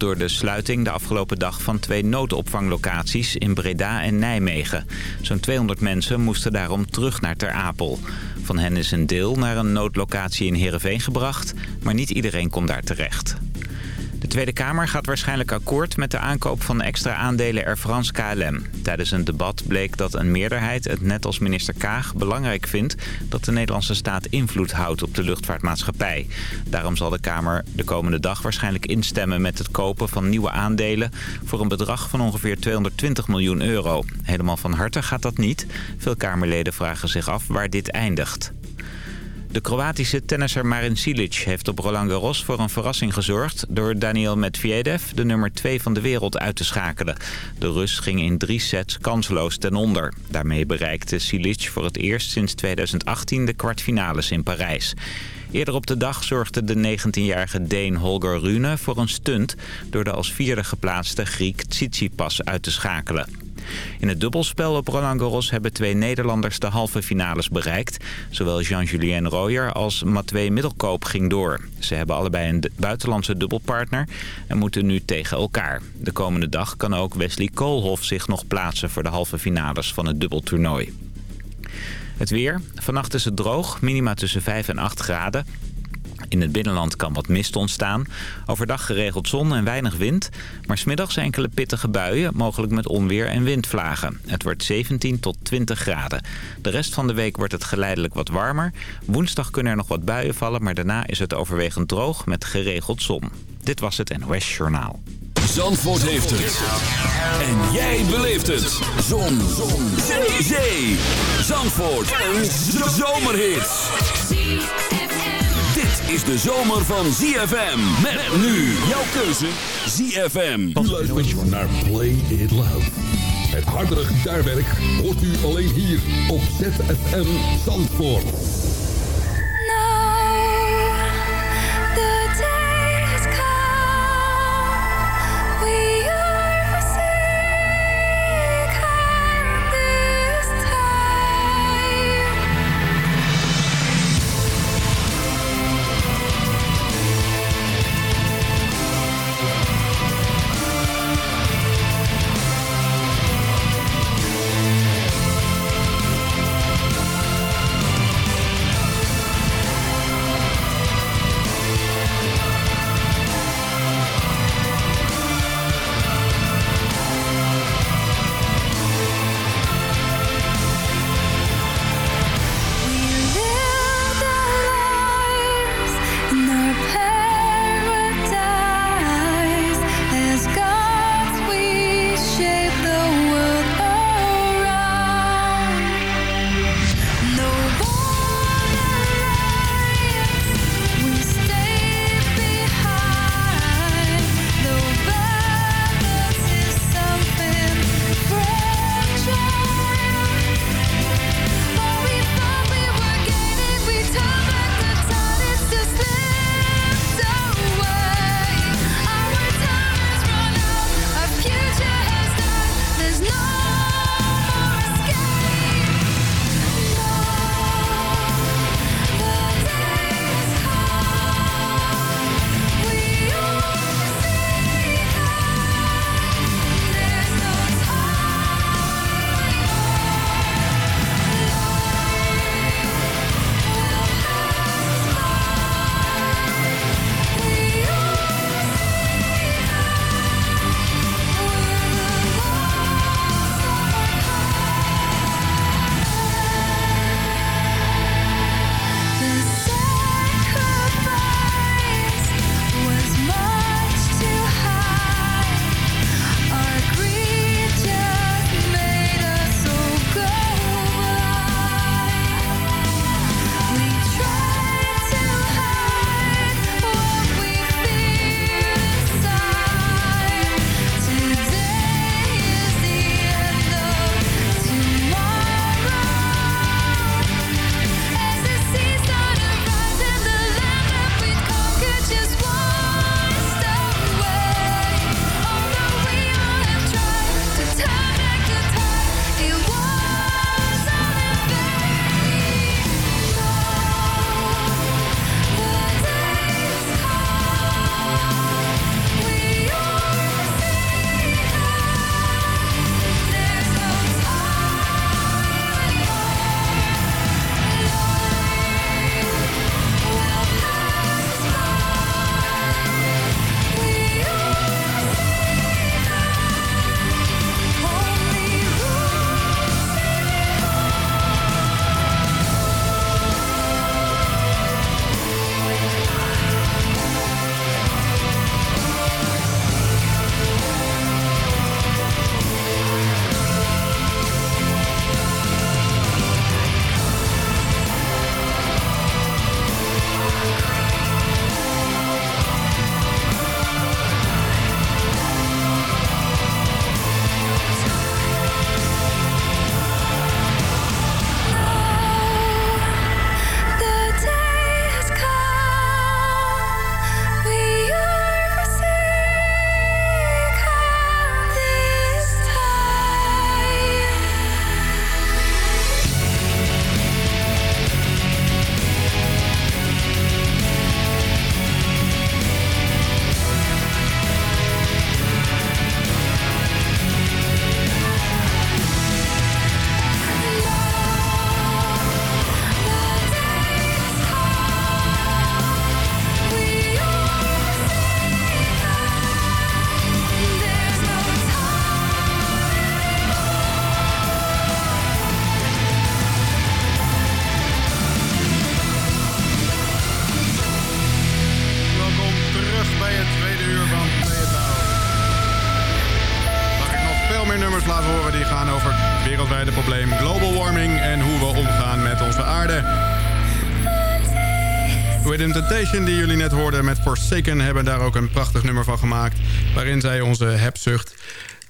door de sluiting de afgelopen dag van twee noodopvanglocaties in Breda en Nijmegen. Zo'n 200 mensen moesten daarom terug naar Ter Apel. Van hen is een deel naar een noodlocatie in Heerenveen gebracht, maar niet iedereen kon daar terecht. De Tweede Kamer gaat waarschijnlijk akkoord met de aankoop van extra aandelen Air France KLM. Tijdens een debat bleek dat een meerderheid het net als minister Kaag belangrijk vindt... dat de Nederlandse staat invloed houdt op de luchtvaartmaatschappij. Daarom zal de Kamer de komende dag waarschijnlijk instemmen met het kopen van nieuwe aandelen... voor een bedrag van ongeveer 220 miljoen euro. Helemaal van harte gaat dat niet. Veel Kamerleden vragen zich af waar dit eindigt. De Kroatische tennisser Marin Cilic heeft op Roland Garros voor een verrassing gezorgd... door Daniel Medvedev, de nummer 2 van de wereld, uit te schakelen. De Rus ging in drie sets kansloos ten onder. Daarmee bereikte Cilic voor het eerst sinds 2018 de kwartfinales in Parijs. Eerder op de dag zorgde de 19-jarige Deen Holger Rune voor een stunt... door de als vierde geplaatste Griek Tsitsipas uit te schakelen. In het dubbelspel op Roland Garros hebben twee Nederlanders de halve finales bereikt. Zowel Jean-Julien Royer als Matwee Middelkoop ging door. Ze hebben allebei een buitenlandse dubbelpartner en moeten nu tegen elkaar. De komende dag kan ook Wesley Koolhof zich nog plaatsen voor de halve finales van het dubbeltoernooi. Het weer. Vannacht is het droog, minima tussen 5 en 8 graden. In het binnenland kan wat mist ontstaan. Overdag geregeld zon en weinig wind. Maar smiddags enkele pittige buien, mogelijk met onweer en windvlagen. Het wordt 17 tot 20 graden. De rest van de week wordt het geleidelijk wat warmer. Woensdag kunnen er nog wat buien vallen, maar daarna is het overwegend droog met geregeld zon. Dit was het NOS Journaal. Zandvoort heeft het. En jij beleeft het. Zon. zon. Zee. Zandvoort. Een zomerhit is de zomer van ZFM. Met nu jouw keuze ZFM. Luistert naar Play It Loud. Het hardere gitaarwerk hoort u alleen hier op ZFM Zandvoort. Forsaken... hebben daar ook een prachtig nummer van gemaakt... waarin zij onze hebzucht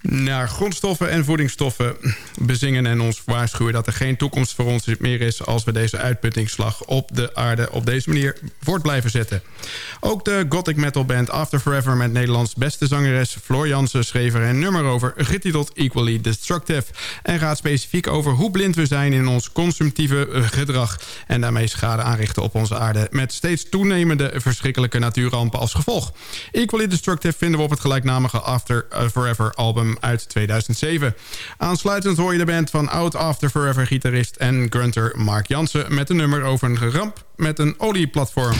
naar grondstoffen en voedingsstoffen bezingen... en ons waarschuwen dat er geen toekomst voor ons meer is... als we deze uitputtingsslag op de aarde op deze manier voort blijven zetten. Ook de gothic metal band After Forever... met Nederlands beste zangeres Floor Jansen schreef er een nummer over... getiteld Equally Destructive... en gaat specifiek over hoe blind we zijn in ons consumptieve gedrag... en daarmee schade aanrichten op onze aarde... met steeds toenemende verschrikkelijke natuurrampen als gevolg. Equally Destructive vinden we op het gelijknamige After Forever album uit 2007. Aansluitend hoor je de band van oud After Forever gitarist en grunter Mark Jansen... met een nummer over een ramp met een olieplatform.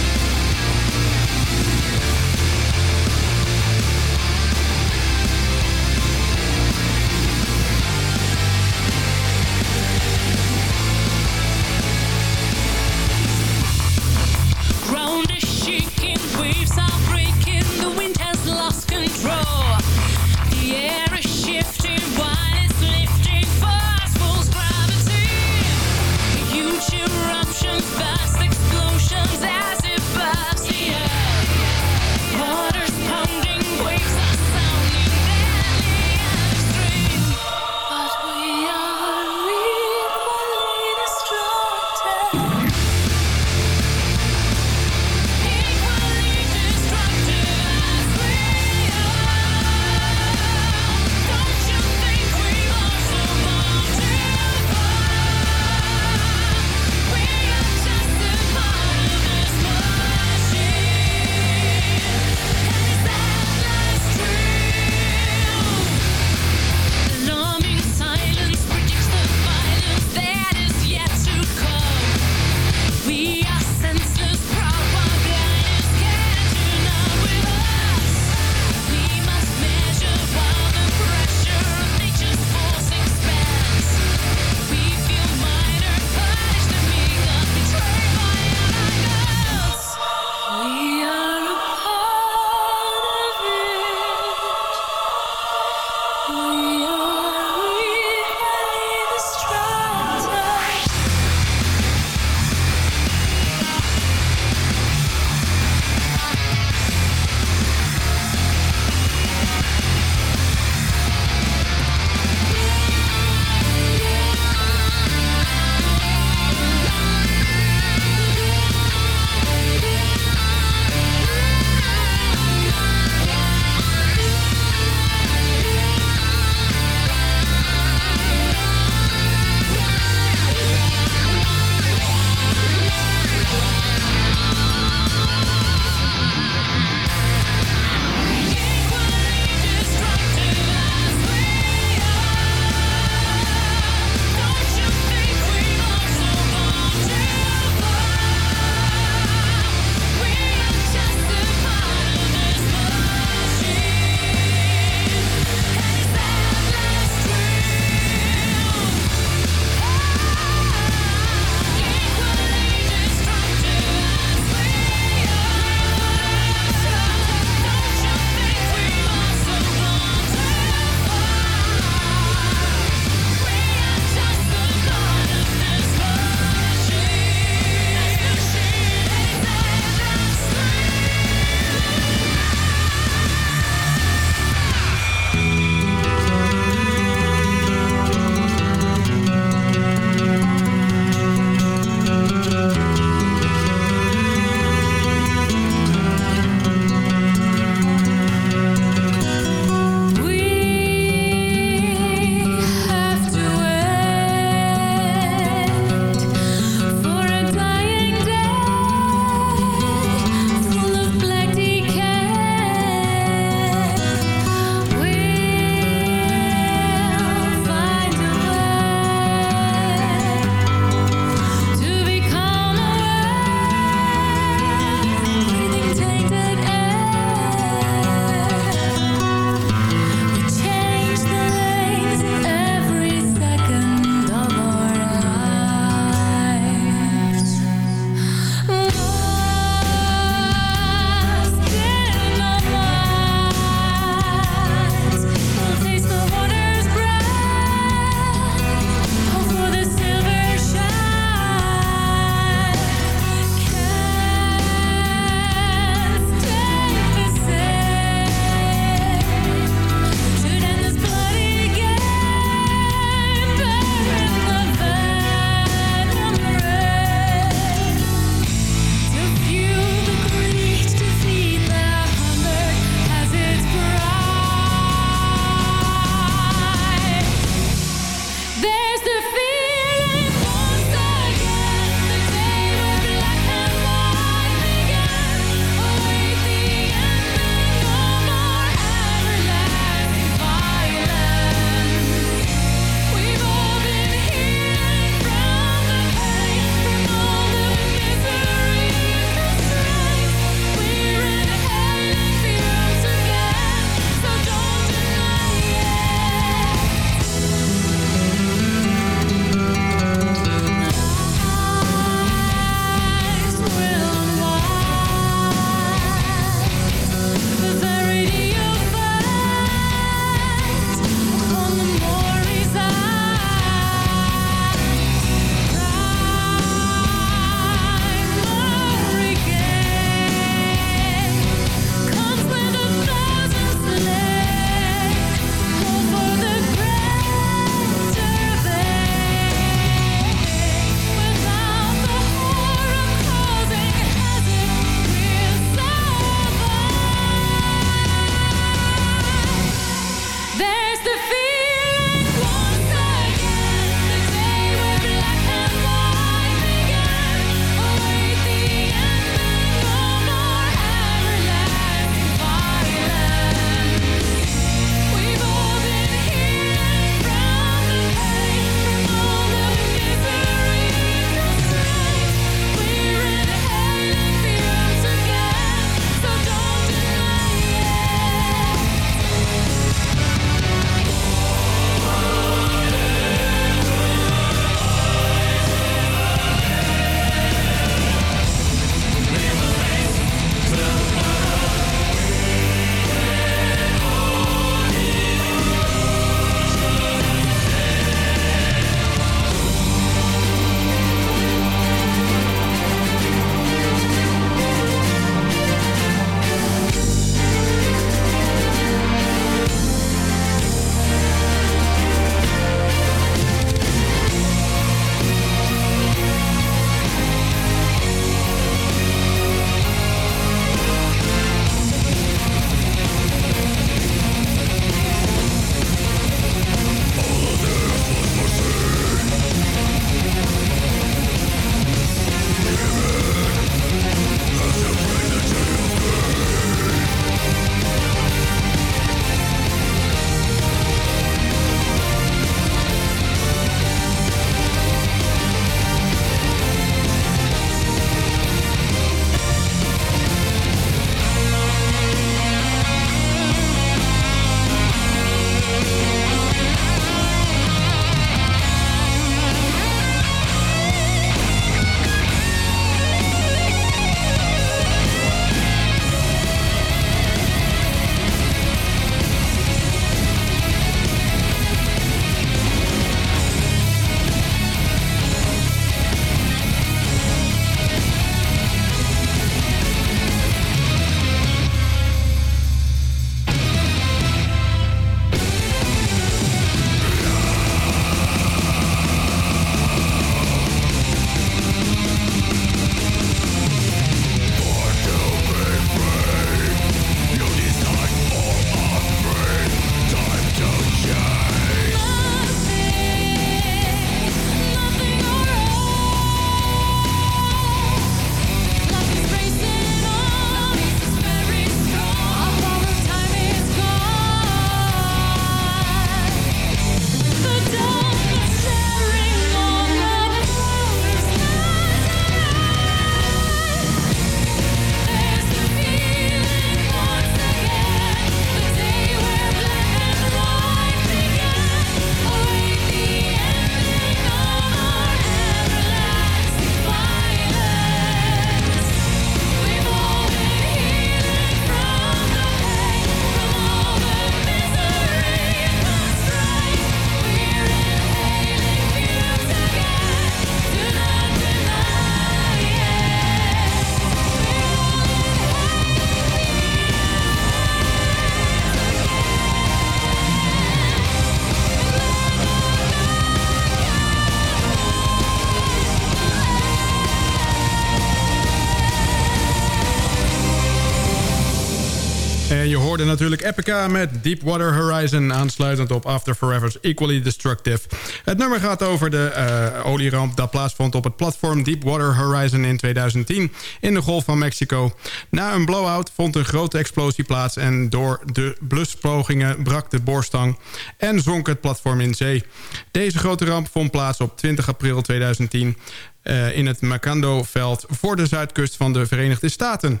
Natuurlijk Epica met Deepwater Horizon... aansluitend op After Forever's Equally Destructive. Het nummer gaat over de uh, olieramp dat plaatsvond op het platform Deepwater Horizon in 2010... in de Golf van Mexico. Na een blowout vond een grote explosie plaats... en door de bluspogingen brak de boorstang en zonk het platform in zee. Deze grote ramp vond plaats op 20 april 2010... Uh, in het Macondo-veld voor de zuidkust van de Verenigde Staten.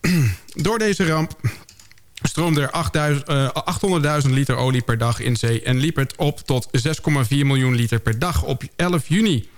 Door deze ramp stroomde er 800.000 liter olie per dag in zee... en liep het op tot 6,4 miljoen liter per dag op 11 juni.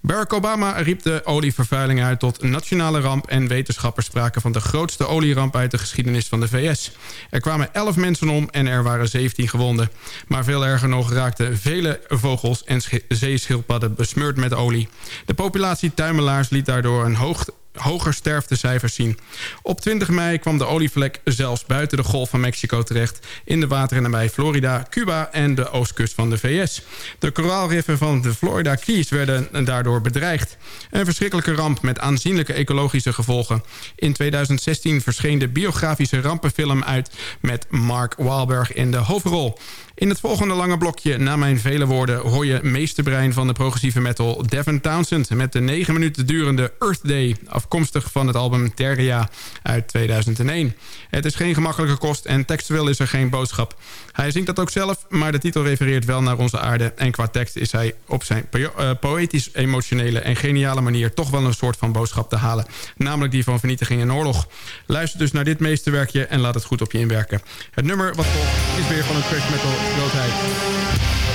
Barack Obama riep de olievervuiling uit tot nationale ramp... en wetenschappers spraken van de grootste olieramp uit de geschiedenis van de VS. Er kwamen 11 mensen om en er waren 17 gewonden. Maar veel erger nog raakten vele vogels en zeeschildpadden besmeurd met olie. De populatie tuimelaars liet daardoor een hoog hoger sterftecijfers zien. Op 20 mei kwam de olievlek zelfs buiten de Golf van Mexico terecht... in de wateren nabij Florida, Cuba en de oostkust van de VS. De koraalriffen van de Florida Keys werden daardoor bedreigd. Een verschrikkelijke ramp met aanzienlijke ecologische gevolgen. In 2016 verscheen de biografische rampenfilm uit... met Mark Wahlberg in de hoofdrol. In het volgende lange blokje, na mijn vele woorden... hoor je meesterbrein van de progressieve metal Devin Townsend... met de 9 minuten durende Earth Day... afkomstig van het album Terria uit 2001. Het is geen gemakkelijke kost en textueel is er geen boodschap. Hij zingt dat ook zelf, maar de titel refereert wel naar onze aarde... en qua tekst is hij op zijn uh, poëtisch-emotionele en geniale manier... toch wel een soort van boodschap te halen. Namelijk die van vernietiging en oorlog. Luister dus naar dit meesterwerkje en laat het goed op je inwerken. Het nummer wat volgt is weer van een trash metal Okay.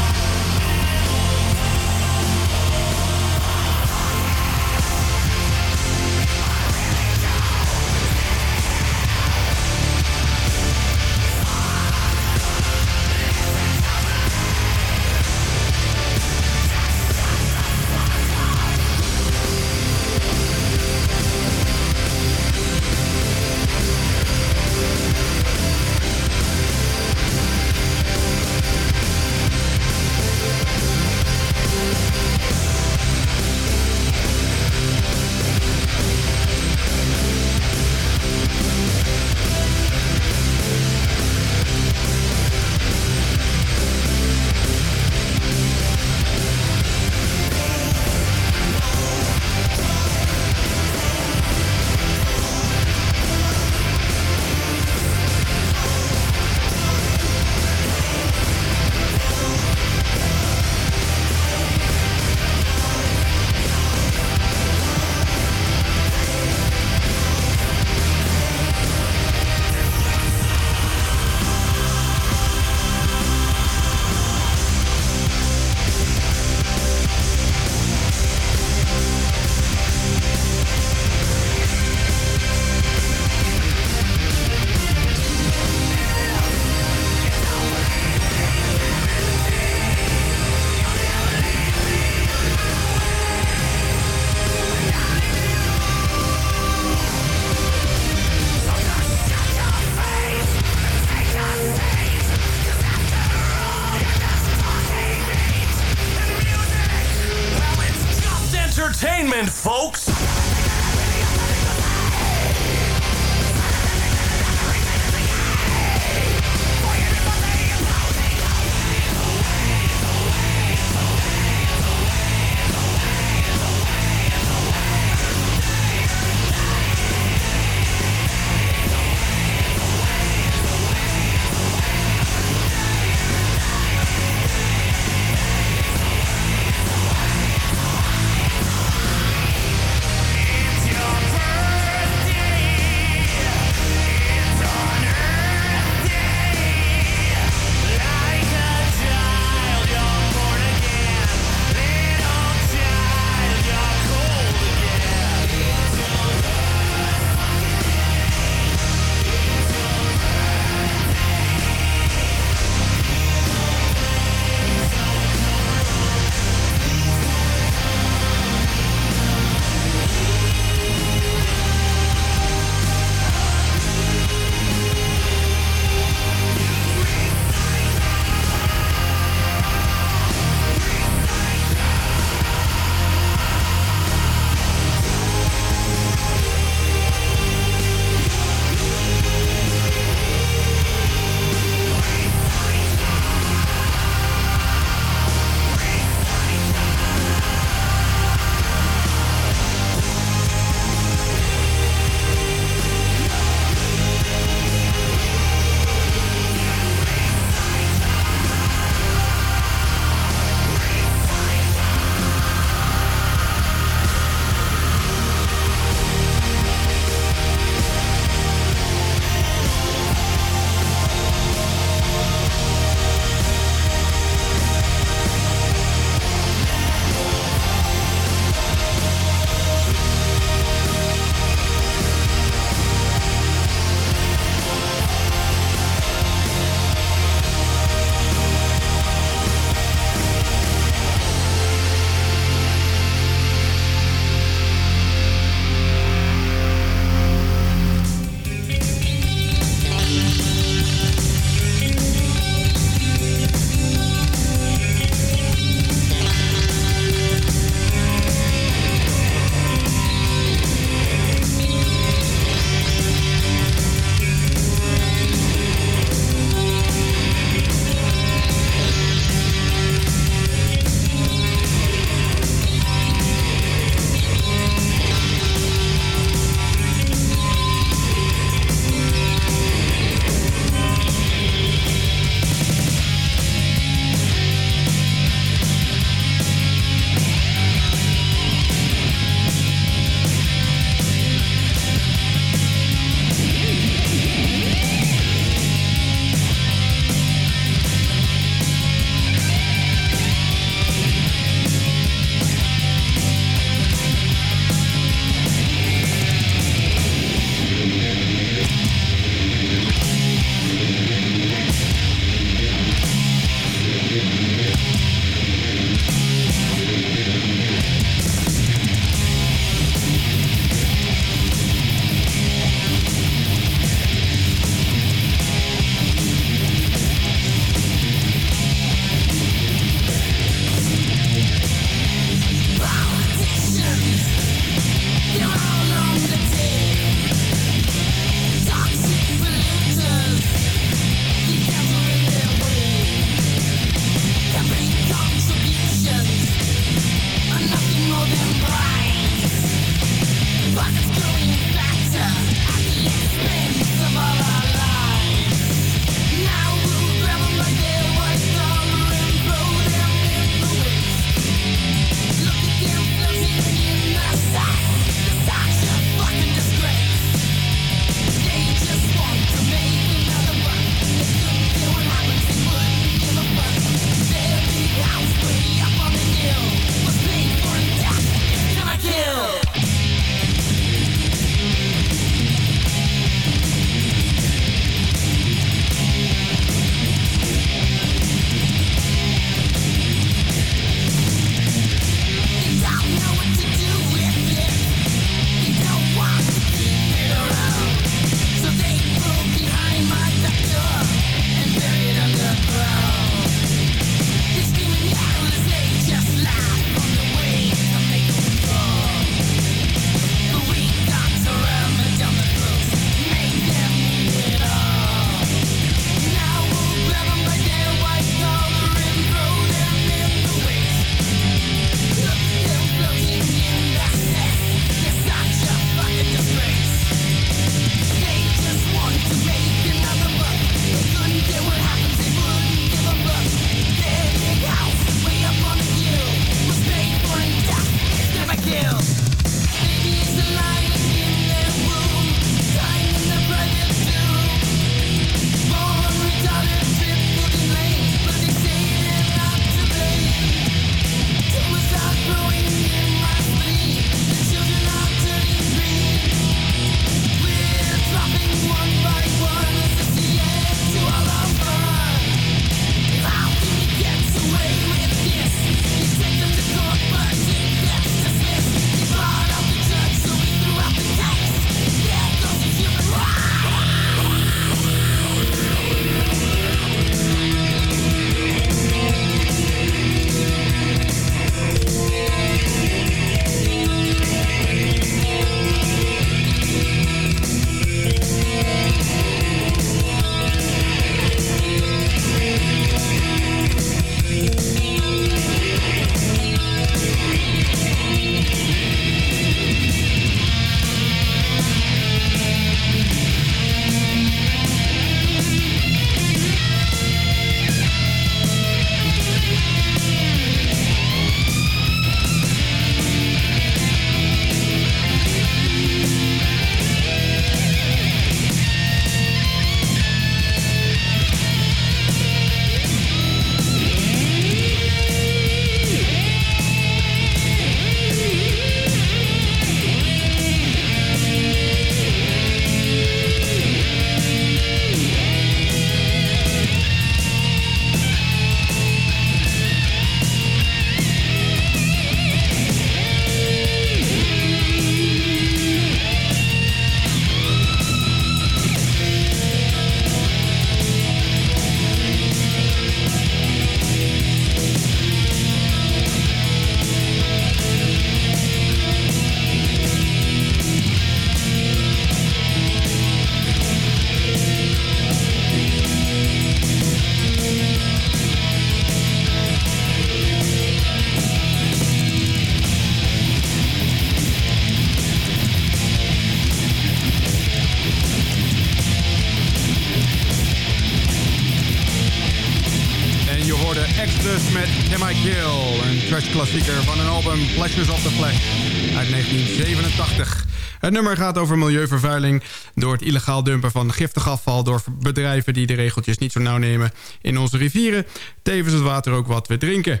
Het nummer gaat over milieuvervuiling door het illegaal dumpen van giftig afval... door bedrijven die de regeltjes niet zo nauw nemen in onze rivieren. Tevens het water ook wat we drinken.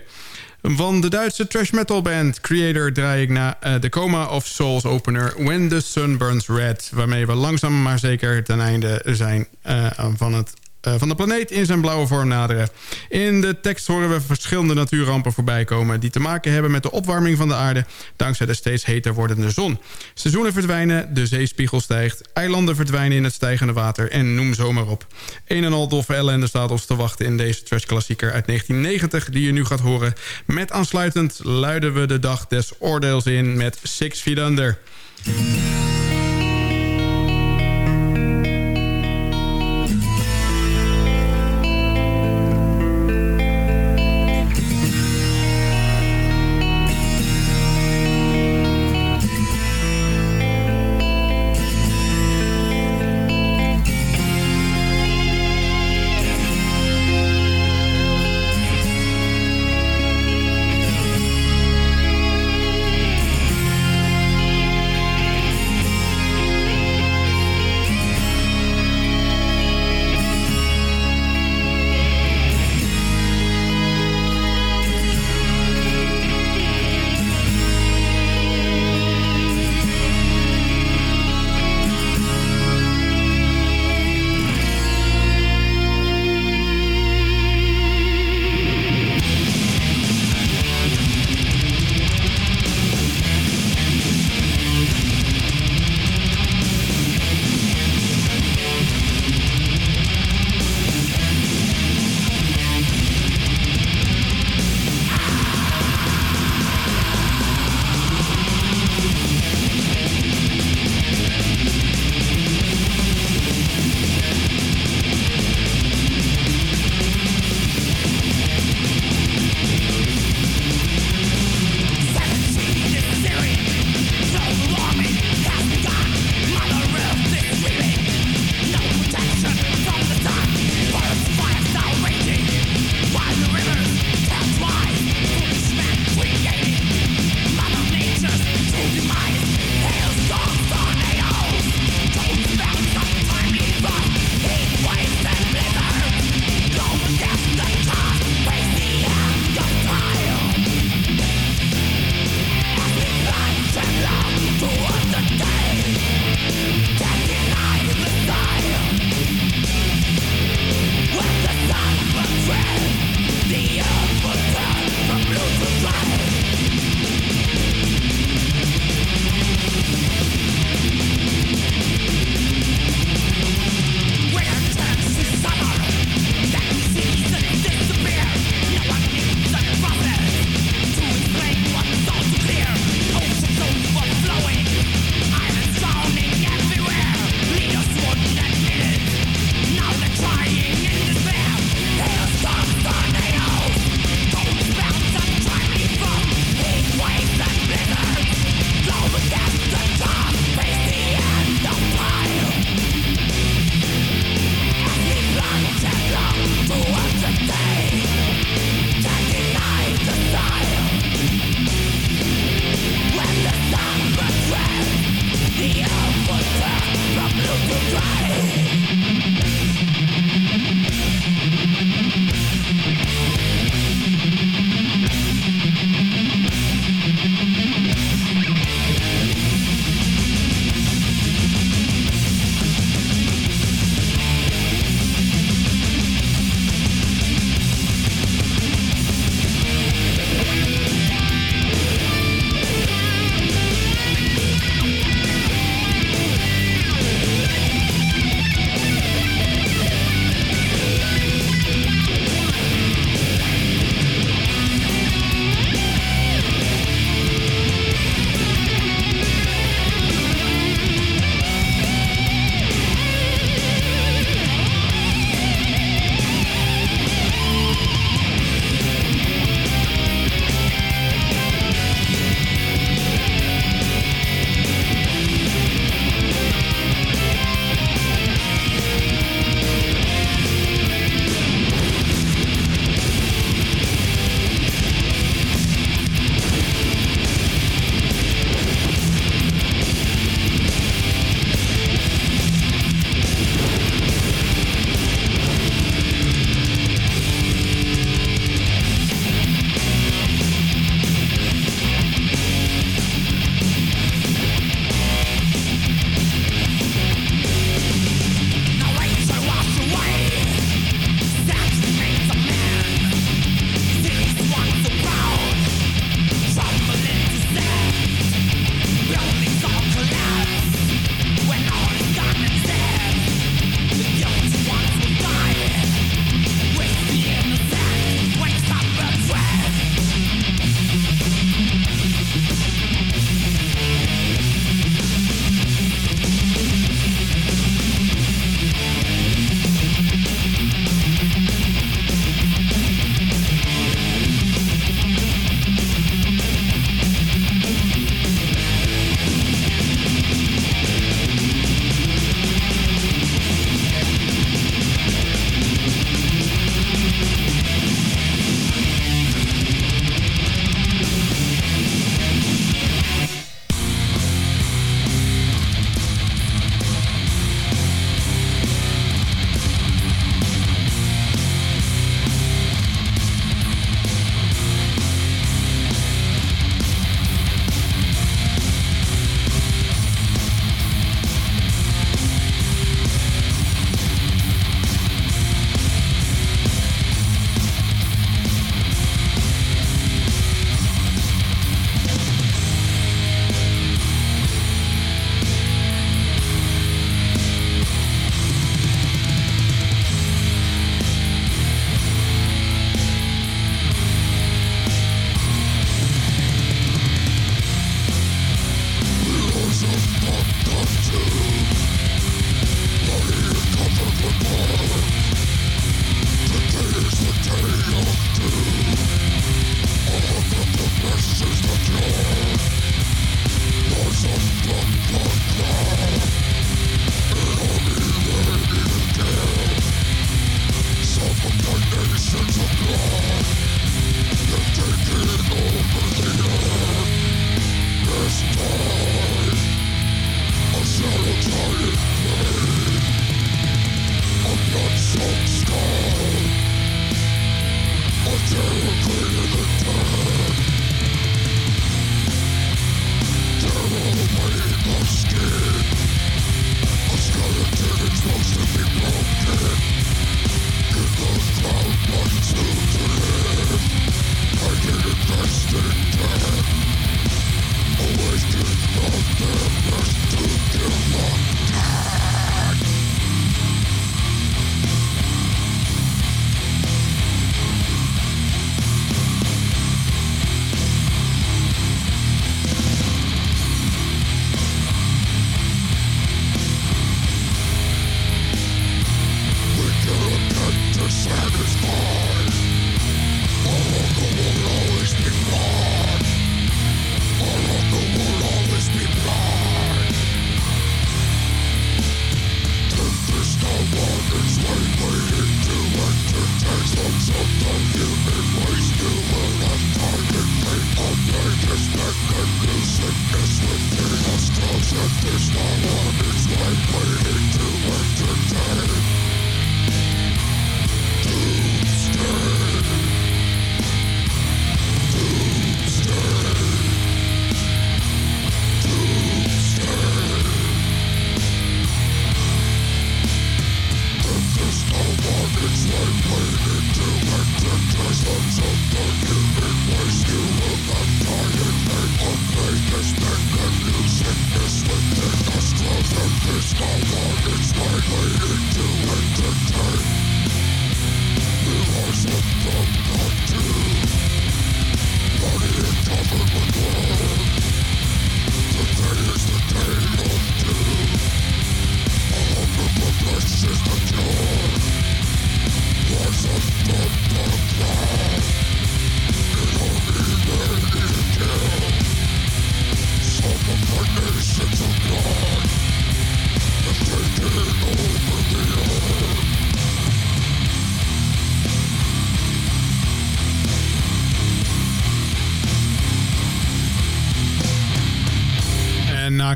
Van de Duitse trash metal band Creator draai ik naar uh, de Coma of Souls opener When the Sun Burns Red. Waarmee we langzaam maar zeker ten einde zijn uh, van het van de planeet in zijn blauwe vorm naderen. In de tekst horen we verschillende natuurrampen voorbij komen... die te maken hebben met de opwarming van de aarde... dankzij de steeds heter wordende zon. Seizoenen verdwijnen, de zeespiegel stijgt... eilanden verdwijnen in het stijgende water en noem zomaar op. Een en al doffe ellende staat ons te wachten in deze trash-klassieker uit 1990... die je nu gaat horen. Met aansluitend luiden we de dag des oordeels in met Six Feet Under...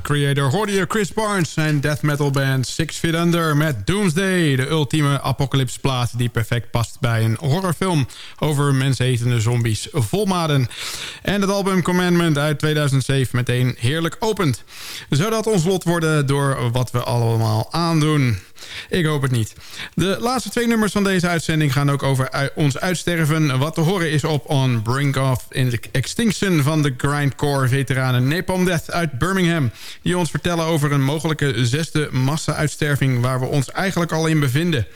Creator hoorde Chris Barnes en death metal band Six Feet Under met Doomsday. De ultieme apocalypse plaat die perfect past bij een horrorfilm over mensetende zombies volmaden. En het album Commandment uit 2007 meteen heerlijk opent. Zodat ons lot worden door wat we allemaal aandoen. Ik hoop het niet. De laatste twee nummers van deze uitzending gaan ook over ons uitsterven. Wat te horen is op On Brink of Extinction van de grindcore-veteranen Napalm Death uit Birmingham. Die ons vertellen over een mogelijke zesde massa-uitsterving waar we ons eigenlijk al in bevinden.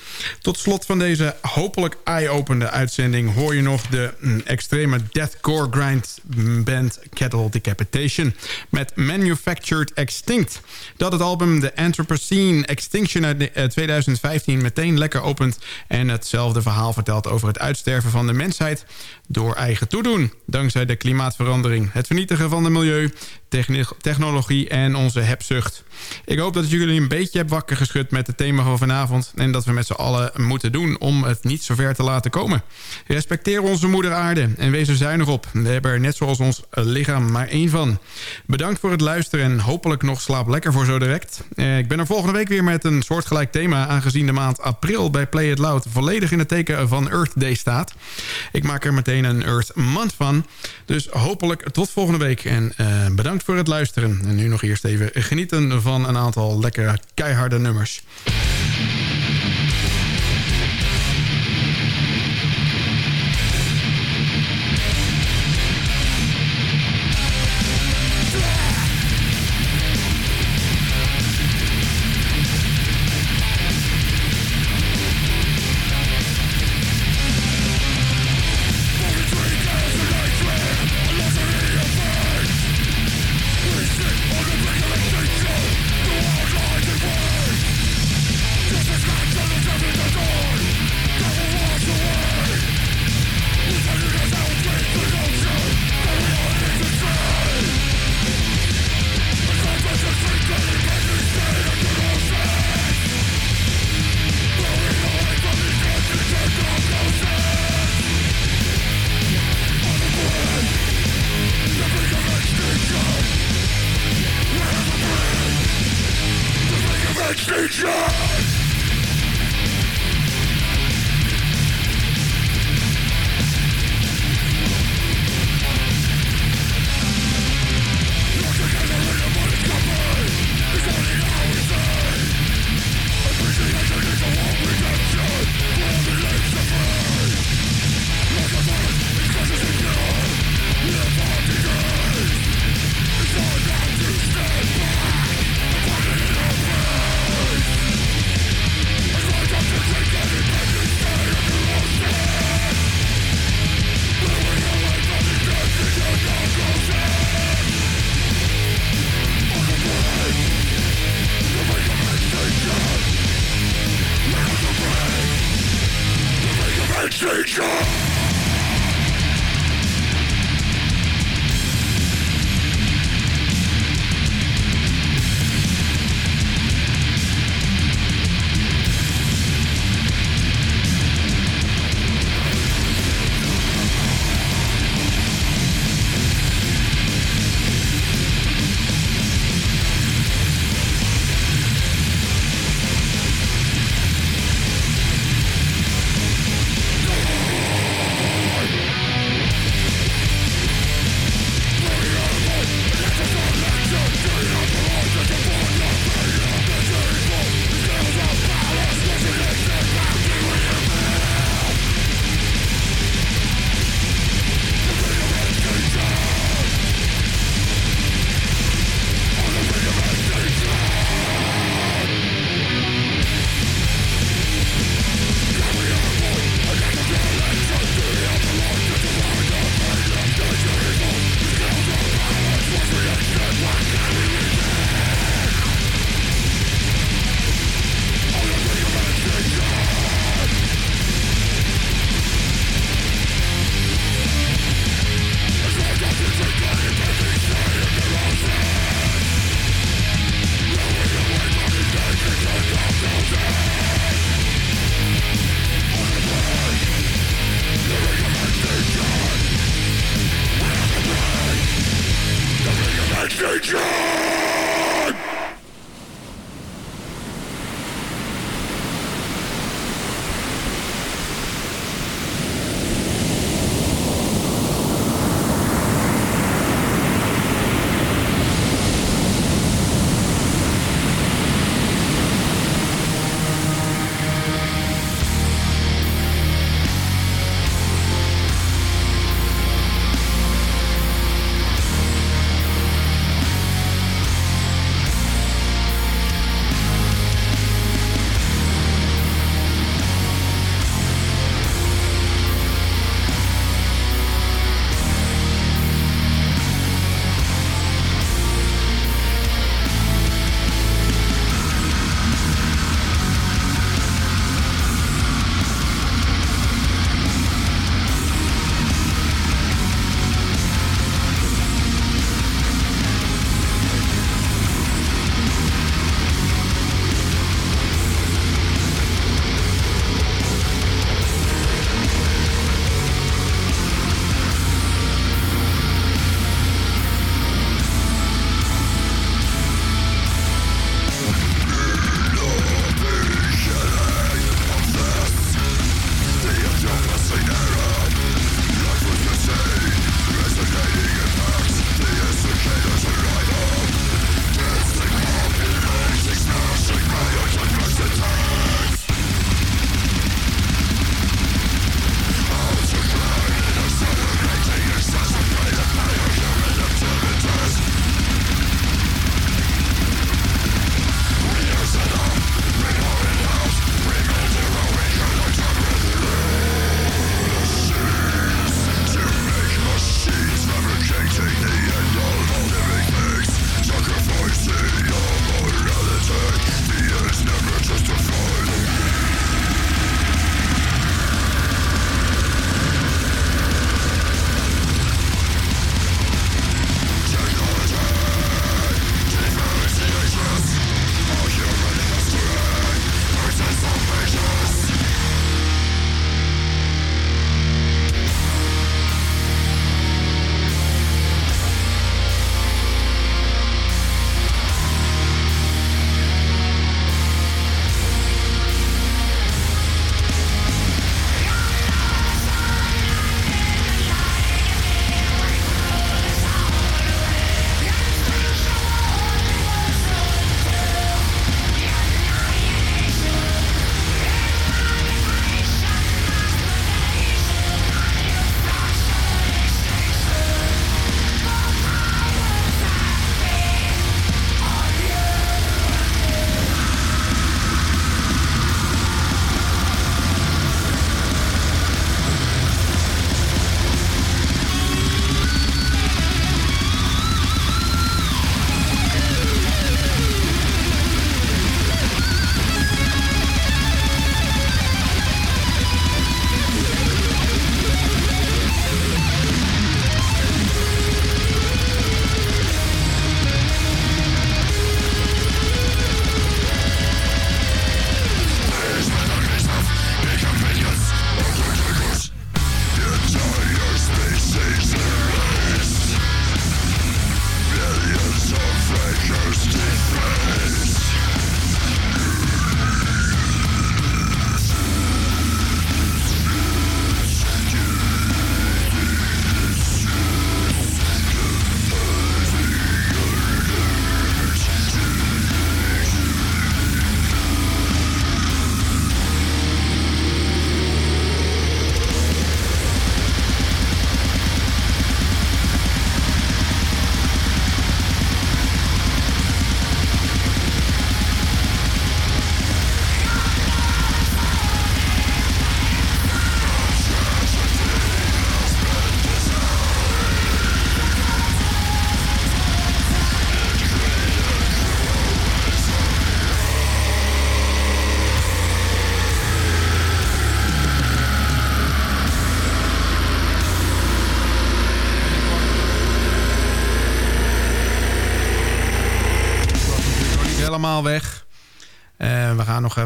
Tot slot van deze hopelijk eye-openende uitzending hoor je nog de mm, extreme deathcore grind band Kettle Decapitation met Manufactured Extinct. Dat het album The Anthropocene Extinction uit 2015 eh, meteen lekker opent... en hetzelfde verhaal vertelt over het uitsterven van de mensheid... door eigen toedoen, dankzij de klimaatverandering... het vernietigen van het milieu, technologie en onze hebzucht. Ik hoop dat jullie een beetje hebben wakker geschud met het thema van vanavond... en dat we met z'n allen moeten doen om het niet zo ver te laten komen. Respecteer onze moeder aarde en wees er zuinig op. We hebben er net zoals ons lichaam maar één van. Bedankt voor het luisteren en hopelijk nog slaap lekker voor zo direct. Eh, ik ben er volgende week weer met een soortgelijk thema... aangezien de maand april bij Play It Loud volledig in het teken van Earth Day staat. Ik maak er meteen een Earth Month van. Dus hopelijk tot volgende week en uh, voor het luisteren. En nu nog eerst even genieten van een aantal lekkere keiharde nummers.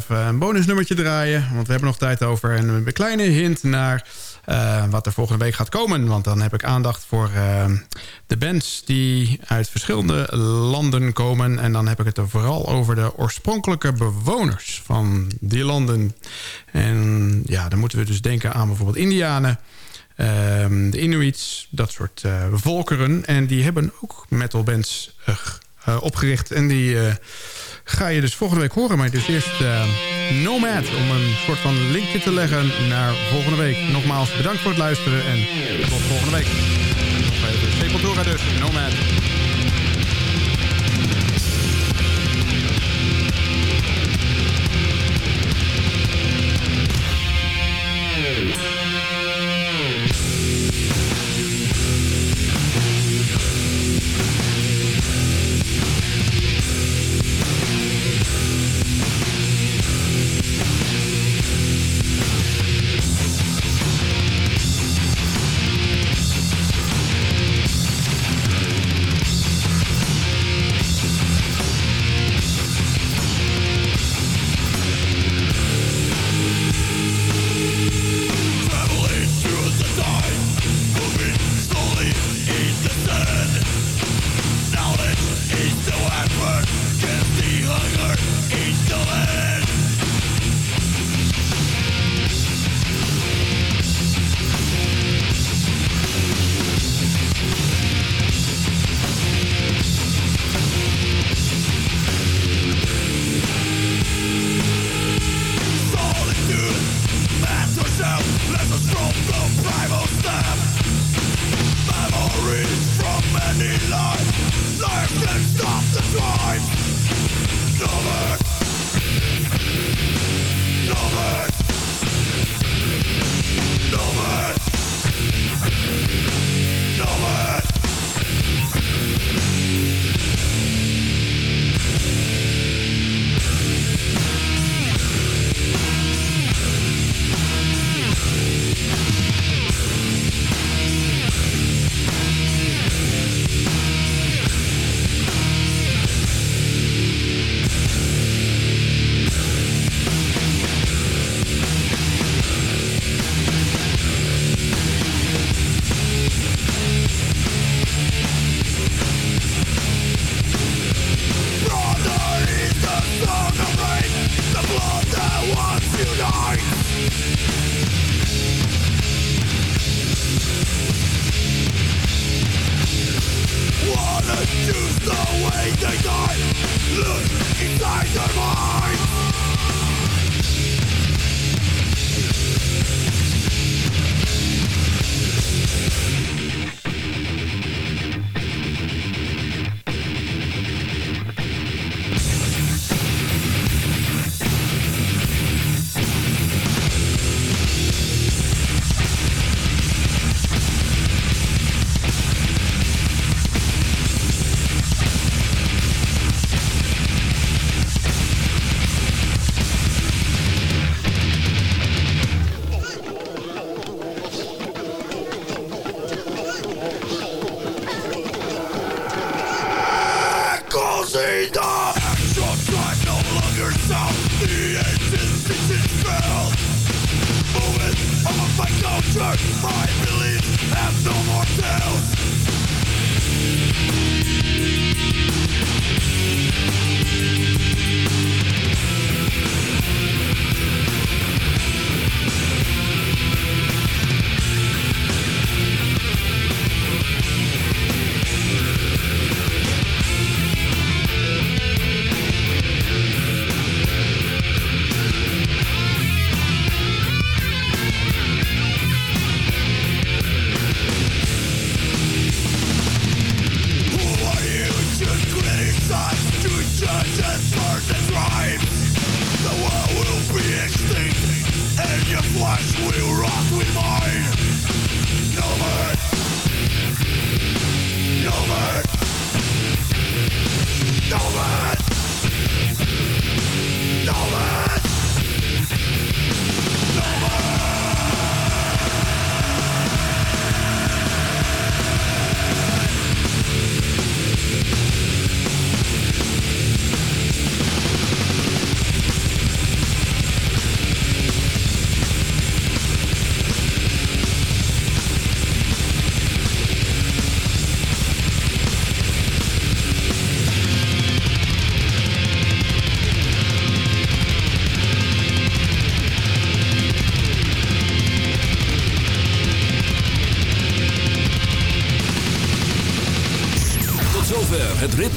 Een bonusnummertje draaien. Want we hebben nog tijd over. En een kleine hint naar uh, wat er volgende week gaat komen. Want dan heb ik aandacht voor uh, de bands die uit verschillende landen komen. En dan heb ik het er vooral over de oorspronkelijke bewoners van die landen. En ja, dan moeten we dus denken aan bijvoorbeeld Indianen. Uh, de Inuits, dat soort uh, volkeren. En die hebben ook metalbands opgericht. En die ga je dus volgende week horen. Maar dus eerst uh, Nomad om een soort van linkje te leggen naar volgende week. Nogmaals bedankt voor het luisteren en tot volgende week. Nog dus, Nomad. structure My beliefs have no more tales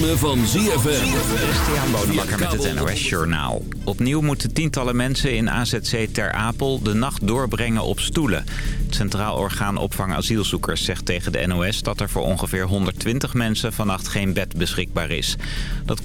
ritme van ZFM. Christian Bonenbakker met het NOS Journaal. Opnieuw moeten tientallen mensen in AZC Ter Apel de nacht doorbrengen op stoelen. Het Centraal Orgaan Opvang Asielzoekers zegt tegen de NOS... dat er voor ongeveer 120 mensen vannacht geen bed beschikbaar is. Dat